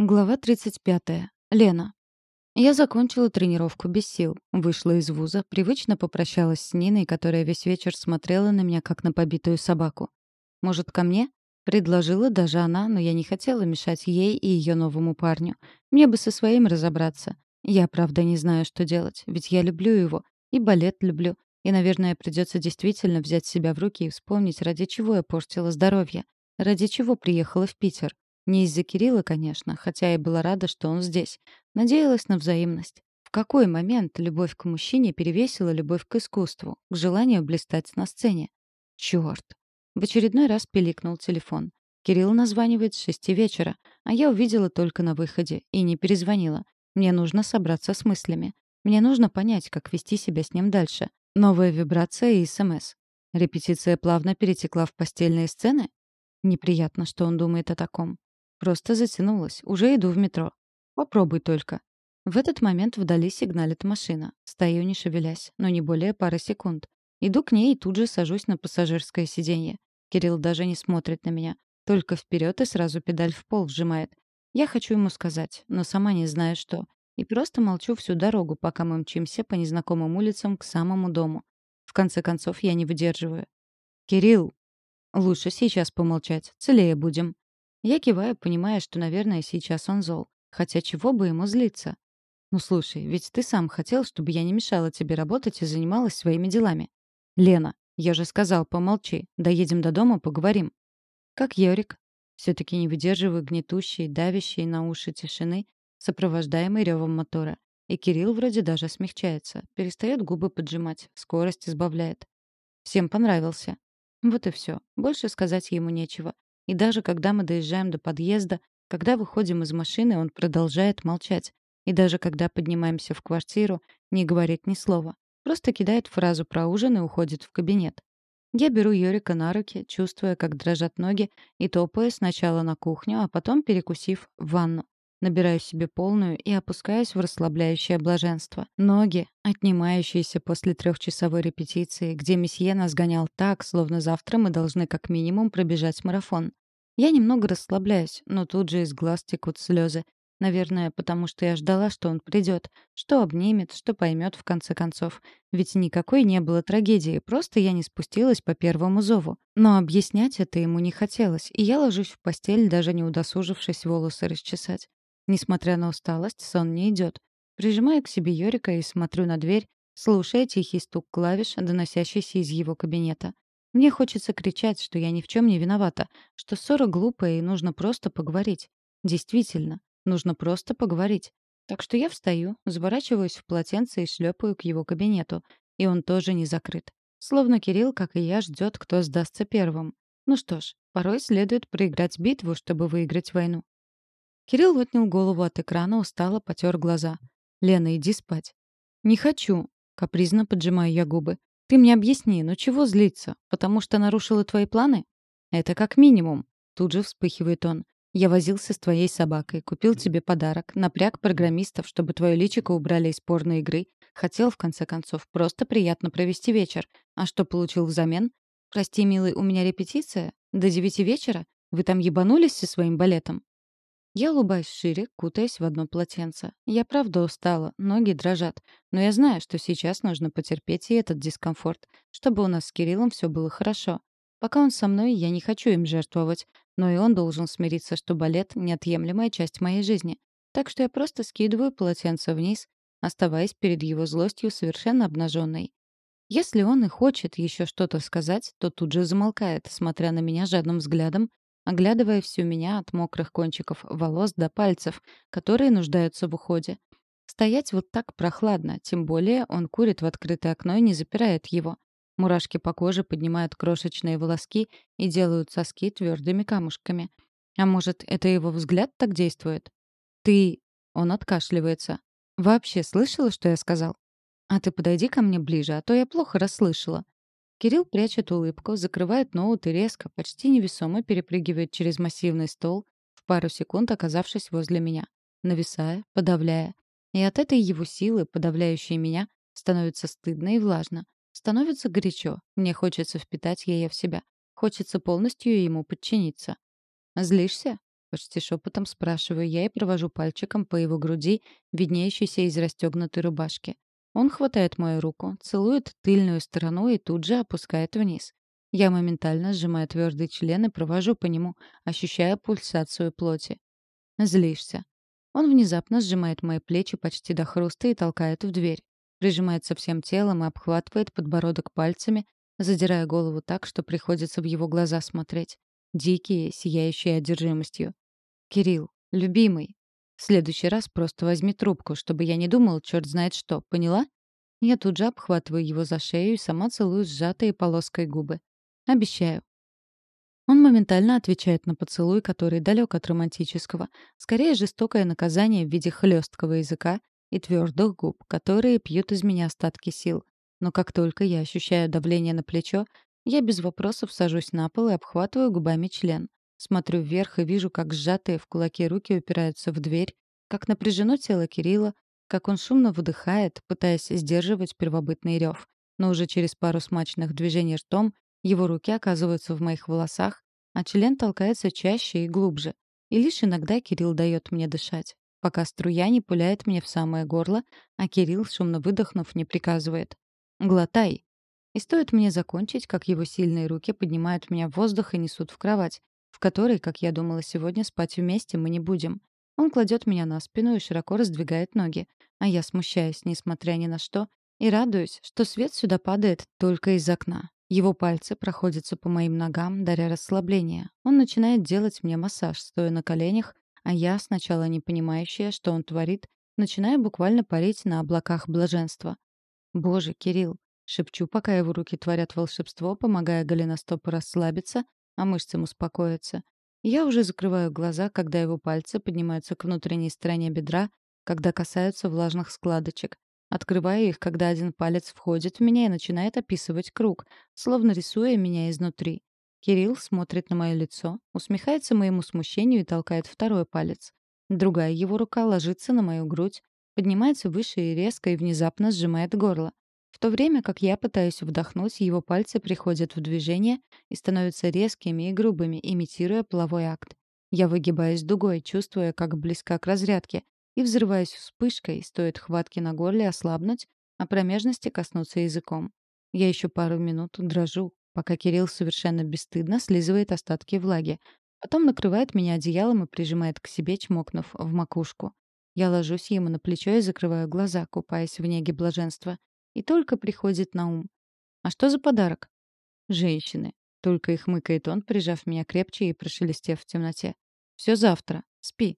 Глава 35. Лена. Я закончила тренировку без сил, вышла из вуза, привычно попрощалась с Ниной, которая весь вечер смотрела на меня, как на побитую собаку. «Может, ко мне?» Предложила даже она, но я не хотела мешать ей и ее новому парню. Мне бы со своим разобраться. Я, правда, не знаю, что делать, ведь я люблю его, и балет люблю, и, наверное, придется действительно взять себя в руки и вспомнить, ради чего я портила здоровье, ради чего приехала в Питер. Не из-за Кирилла, конечно, хотя я была рада, что он здесь. Надеялась на взаимность. В какой момент любовь к мужчине перевесила любовь к искусству, к желанию блистать на сцене? Чёрт! В очередной раз пиликнул телефон. Кирилл названивает с шести вечера, а я увидела только на выходе и не перезвонила. Мне нужно собраться с мыслями. Мне нужно понять, как вести себя с ним дальше. Новая вибрация и СМС. Репетиция плавно перетекла в постельные сцены? Неприятно, что он думает о таком. Просто затянулась. Уже иду в метро. Попробуй только. В этот момент вдали сигналит машина. Стою, не шевелясь, но не более пары секунд. Иду к ней и тут же сажусь на пассажирское сиденье. Кирилл даже не смотрит на меня. Только вперед и сразу педаль в пол вжимает. Я хочу ему сказать, но сама не знаю что. И просто молчу всю дорогу, пока мы мчимся по незнакомым улицам к самому дому. В конце концов, я не выдерживаю. «Кирилл!» «Лучше сейчас помолчать. Целее будем». Я киваю, понимая, что, наверное, сейчас он зол. Хотя чего бы ему злиться? Ну слушай, ведь ты сам хотел, чтобы я не мешала тебе работать и занималась своими делами. Лена, я же сказал, помолчи. Доедем до дома, поговорим. Как Йорик. Все-таки не выдерживаю гнетущей, давящей на уши тишины, сопровождаемой ревом мотора. И Кирилл вроде даже смягчается, перестает губы поджимать, скорость избавляет. Всем понравился. Вот и все. Больше сказать ему нечего. И даже когда мы доезжаем до подъезда, когда выходим из машины, он продолжает молчать. И даже когда поднимаемся в квартиру, не говорит ни слова. Просто кидает фразу про ужин и уходит в кабинет. Я беру Йорика на руки, чувствуя, как дрожат ноги, и топаю сначала на кухню, а потом, перекусив, в ванну. Набираю себе полную и опускаюсь в расслабляющее блаженство. Ноги, отнимающиеся после трехчасовой репетиции, где месье нас гонял так, словно завтра мы должны как минимум пробежать марафон. Я немного расслабляюсь, но тут же из глаз текут слезы. Наверное, потому что я ждала, что он придет, что обнимет, что поймет в конце концов. Ведь никакой не было трагедии, просто я не спустилась по первому зову. Но объяснять это ему не хотелось, и я ложусь в постель, даже не удосужившись волосы расчесать. Несмотря на усталость, сон не идет. Прижимаю к себе Йорика и смотрю на дверь, слушая тихий стук клавиш, доносящийся из его кабинета. Мне хочется кричать, что я ни в чем не виновата, что ссора глупая и нужно просто поговорить. Действительно, нужно просто поговорить. Так что я встаю, заворачиваюсь в полотенце и шлепаю к его кабинету. И он тоже не закрыт. Словно Кирилл, как и я, ждет, кто сдастся первым. Ну что ж, порой следует проиграть битву, чтобы выиграть войну. Кирилл отнял голову от экрана, устало потер глаза. «Лена, иди спать». «Не хочу», — капризно поджимаю я губы. «Ты мне объясни, ну чего злиться? Потому что нарушила твои планы?» «Это как минимум», — тут же вспыхивает он. «Я возился с твоей собакой, купил тебе подарок, напряг программистов, чтобы твое личико убрали из порной игры. Хотел, в конце концов, просто приятно провести вечер. А что получил взамен? Прости, милый, у меня репетиция? До девяти вечера? Вы там ебанулись со своим балетом?» Я улыбаюсь шире, кутаясь в одно полотенце. Я правда устала, ноги дрожат. Но я знаю, что сейчас нужно потерпеть и этот дискомфорт, чтобы у нас с Кириллом все было хорошо. Пока он со мной, я не хочу им жертвовать. Но и он должен смириться, что балет — неотъемлемая часть моей жизни. Так что я просто скидываю полотенце вниз, оставаясь перед его злостью совершенно обнаженной. Если он и хочет еще что-то сказать, то тут же замолкает, смотря на меня жадным взглядом, оглядывая всю меня от мокрых кончиков волос до пальцев, которые нуждаются в уходе. Стоять вот так прохладно, тем более он курит в открытое окно и не запирает его. Мурашки по коже поднимают крошечные волоски и делают соски твердыми камушками. А может, это его взгляд так действует? «Ты...» — он откашливается. «Вообще слышала, что я сказал?» «А ты подойди ко мне ближе, а то я плохо расслышала». Кирилл прячет улыбку, закрывает ноут и резко, почти невесомо перепрыгивает через массивный стол, в пару секунд оказавшись возле меня, нависая, подавляя. И от этой его силы, подавляющей меня, становится стыдно и влажно. Становится горячо. Мне хочется впитать ее в себя. Хочется полностью ему подчиниться. «Злишься?» Почти шепотом спрашиваю я и провожу пальчиком по его груди, виднеющейся из расстегнутой рубашки. Он хватает мою руку, целует тыльную сторону и тут же опускает вниз. Я моментально сжимаю твердый член и провожу по нему, ощущая пульсацию плоти. Злишься. Он внезапно сжимает мои плечи почти до хруста и толкает в дверь. Прижимается всем телом и обхватывает подбородок пальцами, задирая голову так, что приходится в его глаза смотреть. Дикие, сияющие одержимостью. «Кирилл, любимый, в следующий раз просто возьми трубку, чтобы я не думал, черт знает что, поняла?» Я тут же обхватываю его за шею и сама целую сжатые полоской губы. «Обещаю». Он моментально отвечает на поцелуй, который далек от романтического. Скорее, жестокое наказание в виде хлесткого языка и твердых губ, которые пьют из меня остатки сил. Но как только я ощущаю давление на плечо, я без вопросов сажусь на пол и обхватываю губами член. Смотрю вверх и вижу, как сжатые в кулаки руки упираются в дверь, как напряжено тело Кирилла, как он шумно выдыхает, пытаясь сдерживать первобытный рев. Но уже через пару смачных движений ртом его руки оказываются в моих волосах, а член толкается чаще и глубже. И лишь иногда Кирилл дает мне дышать, пока струя не пуляет мне в самое горло, а Кирилл, шумно выдохнув, не приказывает. «Глотай!» И стоит мне закончить, как его сильные руки поднимают меня в воздух и несут в кровать, в которой, как я думала сегодня, спать вместе мы не будем. Он кладет меня на спину и широко раздвигает ноги, а я смущаюсь, несмотря ни на что, и радуюсь, что свет сюда падает только из окна. Его пальцы проходятся по моим ногам, даря расслабление. Он начинает делать мне массаж, стоя на коленях, а я, сначала не понимающая, что он творит, начинаю буквально парить на облаках блаженства. «Боже, Кирилл!» Шепчу, пока его руки творят волшебство, помогая голеностопу расслабиться, а мышцам успокоиться. Я уже закрываю глаза, когда его пальцы поднимаются к внутренней стороне бедра, когда касаются влажных складочек. Открываю их, когда один палец входит в меня и начинает описывать круг, словно рисуя меня изнутри. Кирилл смотрит на мое лицо, усмехается моему смущению и толкает второй палец. Другая его рука ложится на мою грудь, поднимается выше и резко и внезапно сжимает горло. В то время как я пытаюсь вдохнуть, его пальцы приходят в движение и становятся резкими и грубыми, имитируя половой акт. Я выгибаюсь дугой, чувствуя, как близка к разрядке, и взрываюсь вспышкой, стоит хватки на горле ослабнуть, а промежности коснуться языком. Я еще пару минут дрожу, пока Кирилл совершенно бесстыдно слизывает остатки влаги. Потом накрывает меня одеялом и прижимает к себе, чмокнув в макушку. Я ложусь ему на плечо и закрываю глаза, купаясь в неге блаженства. И только приходит на ум. А что за подарок? Женщины. Только их мыкает он, прижав меня крепче и прошелестев в темноте. Все завтра. Спи.